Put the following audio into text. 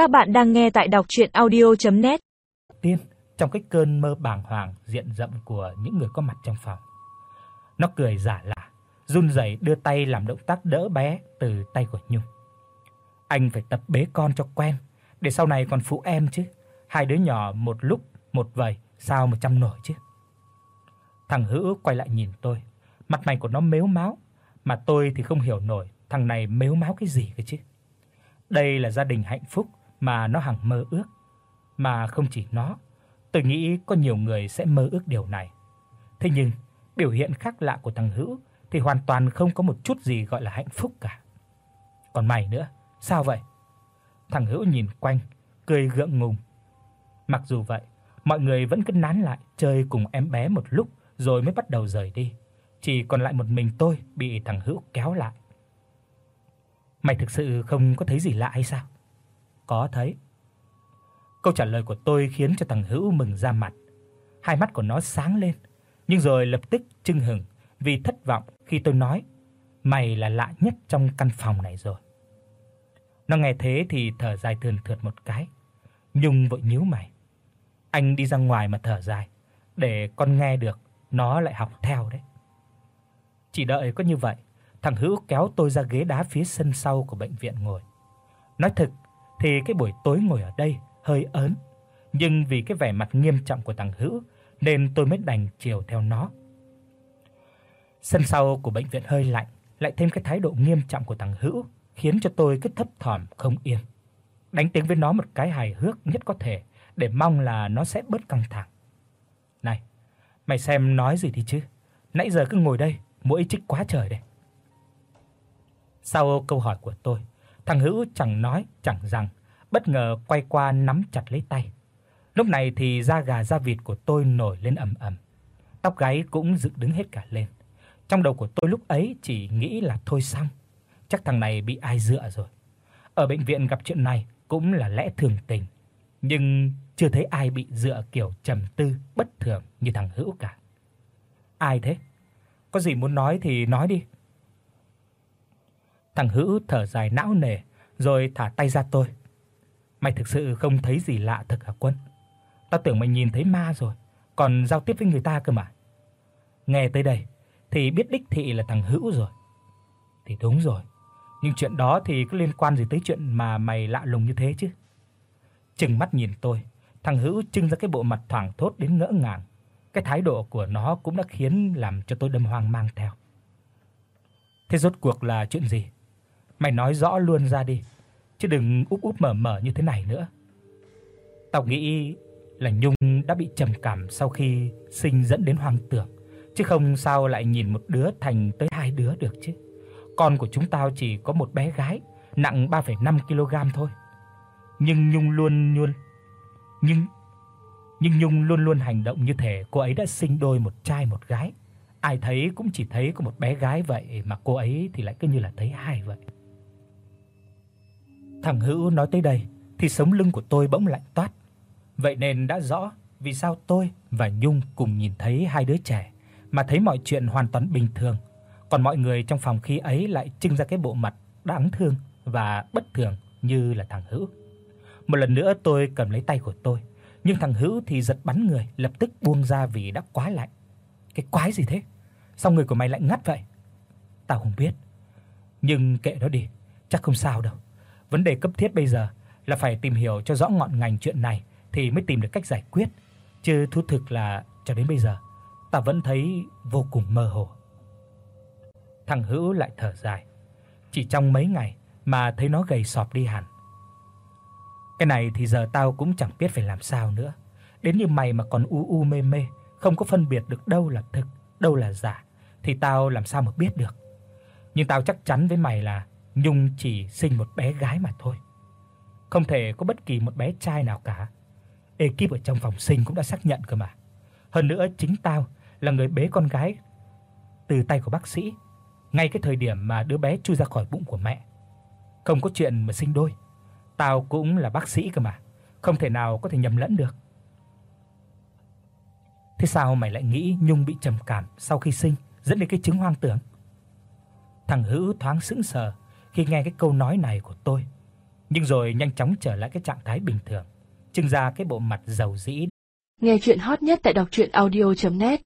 Các bạn đang nghe tại đọc audio net Tiên trong cái cơn mơ bàng hoàng diện rộng của những người có mặt trong phòng. Nó cười giả lạ, run rẩy đưa tay làm động tác đỡ bé từ tay của Nhung. Anh phải tập bế con cho quen, để sau này còn phụ em chứ. Hai đứa nhỏ một lúc một vầy, sao mà chăm nổi chứ. Thằng Hữu quay lại nhìn tôi, mặt mày của nó mếu máo, mà tôi thì không hiểu nổi thằng này mếu máo cái gì cơ chứ. Đây là gia đình hạnh phúc mà nó hằng mơ ước, mà không chỉ nó, tôi nghĩ có nhiều người sẽ mơ ước điều này. Thế nhưng, biểu hiện khác lạ của thằng Hữu thì hoàn toàn không có một chút gì gọi là hạnh phúc cả. Còn mày nữa, sao vậy? Thằng Hữu nhìn quanh, cười gượng ngùng. Mặc dù vậy, mọi người vẫn cứ nán lại chơi cùng em bé một lúc rồi mới bắt đầu rời đi. Chỉ còn lại một mình tôi bị thằng Hữu kéo lại. Mày thực sự không có thấy gì lạ hay sao? Có thấy. Câu trả lời của tôi khiến cho thằng Hữu mừng ra mặt. Hai mắt của nó sáng lên, nhưng rồi lập tức chưng hửng vì thất vọng khi tôi nói mày là lạ nhất trong căn phòng này rồi. Nó nghe thế thì thở dài thườn thượt một cái. Nhung vội nhíu mày. Anh đi ra ngoài mà thở dài, để con nghe được, nó lại học theo đấy. Chỉ đợi có như vậy, thằng Hữu kéo tôi ra ghế đá phía sân sau của bệnh viện ngồi. Nói thật thì cái buổi tối ngồi ở đây hơi ớn, nhưng vì cái vẻ mặt nghiêm trọng của thằng Hữu nên tôi mới đành chiều theo nó. Sân sau của bệnh viện hơi lạnh, lại thêm cái thái độ nghiêm trọng của thằng Hữu khiến cho tôi cứ thấp thỏm không yên. Đánh tiếng với nó một cái hài hước nhất có thể để mong là nó sẽ bớt căng thẳng. "Này, mày xem nói gì đi chứ? Nãy giờ cứ ngồi đây, mũi chích quá trời đây." Sau câu hỏi của tôi, thằng Hữu chẳng nói chẳng rằng, bất ngờ quay qua nắm chặt lấy tay. Lúc này thì da gà da vịt của tôi nổi lên ầm ầm. Tóc gáy cũng dựng đứng hết cả lên. Trong đầu của tôi lúc ấy chỉ nghĩ là thôi xong, chắc thằng này bị ai dựa rồi. Ở bệnh viện gặp chuyện này cũng là lẽ thường tình, nhưng chưa thấy ai bị dựa kiểu trầm tư bất thường như thằng Hữu cả. Ai thế? Có gì muốn nói thì nói đi. Thằng Hữu thở dài não nề rồi thả tay ra tôi. Mày thực sự không thấy gì lạ thật hả Quân? Tao tưởng mày nhìn thấy ma rồi, còn giao tiếp với người ta cơ mà. Nghe tới đây thì biết đích thị là thằng Hữu rồi. Thì đúng rồi, nhưng chuyện đó thì có liên quan gì tới chuyện mà mày lạ lùng như thế chứ? Trừng mắt nhìn tôi, thằng Hữu trưng ra cái bộ mặt thoảng thốt đến ngỡ ngàng. Cái thái độ của nó cũng đã khiến làm cho tôi đâm hoang mang theo. Thế rốt cuộc là chuyện gì? Mày nói rõ luôn ra đi, chứ đừng úp úp mở mở như thế này nữa. Tao nghĩ là Nhung đã bị trầm cảm sau khi sinh dẫn đến hoang tưởng, chứ không sao lại nhìn một đứa thành tới hai đứa được chứ. Con của chúng tao chỉ có một bé gái, nặng 3,5 kg thôi. Nhưng Nhung luôn luôn nhưng nhưng Nhung luôn luôn hành động như thể cô ấy đã sinh đôi một trai một gái. Ai thấy cũng chỉ thấy có một bé gái vậy mà cô ấy thì lại cứ như là thấy hai vậy. Thằng Hữu nói tới đây thì sống lưng của tôi bỗng lạnh toát. Vậy nên đã rõ vì sao tôi và Nhung cùng nhìn thấy hai đứa trẻ mà thấy mọi chuyện hoàn toàn bình thường, còn mọi người trong phòng khi ấy lại trưng ra cái bộ mặt đáng thương và bất thường như là thằng Hữu. Một lần nữa tôi cầm lấy tay của tôi, nhưng thằng Hữu thì giật bắn người, lập tức buông ra vì đã quá lạnh. Cái quái gì thế? Sao người của mày lạnh ngắt vậy? Tao không biết. Nhưng kệ nó đi, chắc không sao đâu. Vấn đề cấp thiết bây giờ là phải tìm hiểu cho rõ ngọn ngành chuyện này thì mới tìm được cách giải quyết. Chứ thú thực là cho đến bây giờ ta vẫn thấy vô cùng mơ hồ. Thằng Hữu lại thở dài. Chỉ trong mấy ngày mà thấy nó gầy sọp đi hẳn. Cái này thì giờ tao cũng chẳng biết phải làm sao nữa. Đến như mày mà còn u u mê mê, không có phân biệt được đâu là thực, đâu là giả thì tao làm sao mà biết được. Nhưng tao chắc chắn với mày là Nhung chỉ sinh một bé gái mà thôi. Không thể có bất kỳ một bé trai nào cả. Ekip ở trong phòng sinh cũng đã xác nhận cơ mà. Hơn nữa chính tao là người bế con gái từ tay của bác sĩ, ngay cái thời điểm mà đứa bé chui ra khỏi bụng của mẹ. Không có chuyện mà sinh đôi. Tao cũng là bác sĩ cơ mà, không thể nào có thể nhầm lẫn được. Thế sao mày lại nghĩ Nhung bị trầm cảm sau khi sinh dẫn đến cái chứng hoang tưởng? Thằng Hữu thoáng sững sờ khi nghe cái câu nói này của tôi. nhưng rồi nhanh chóng trở lại cái trạng thái bình thường, trưng ra cái bộ mặt giàu dĩ. Nghe truyện hot nhất tại doctruyenaudio.net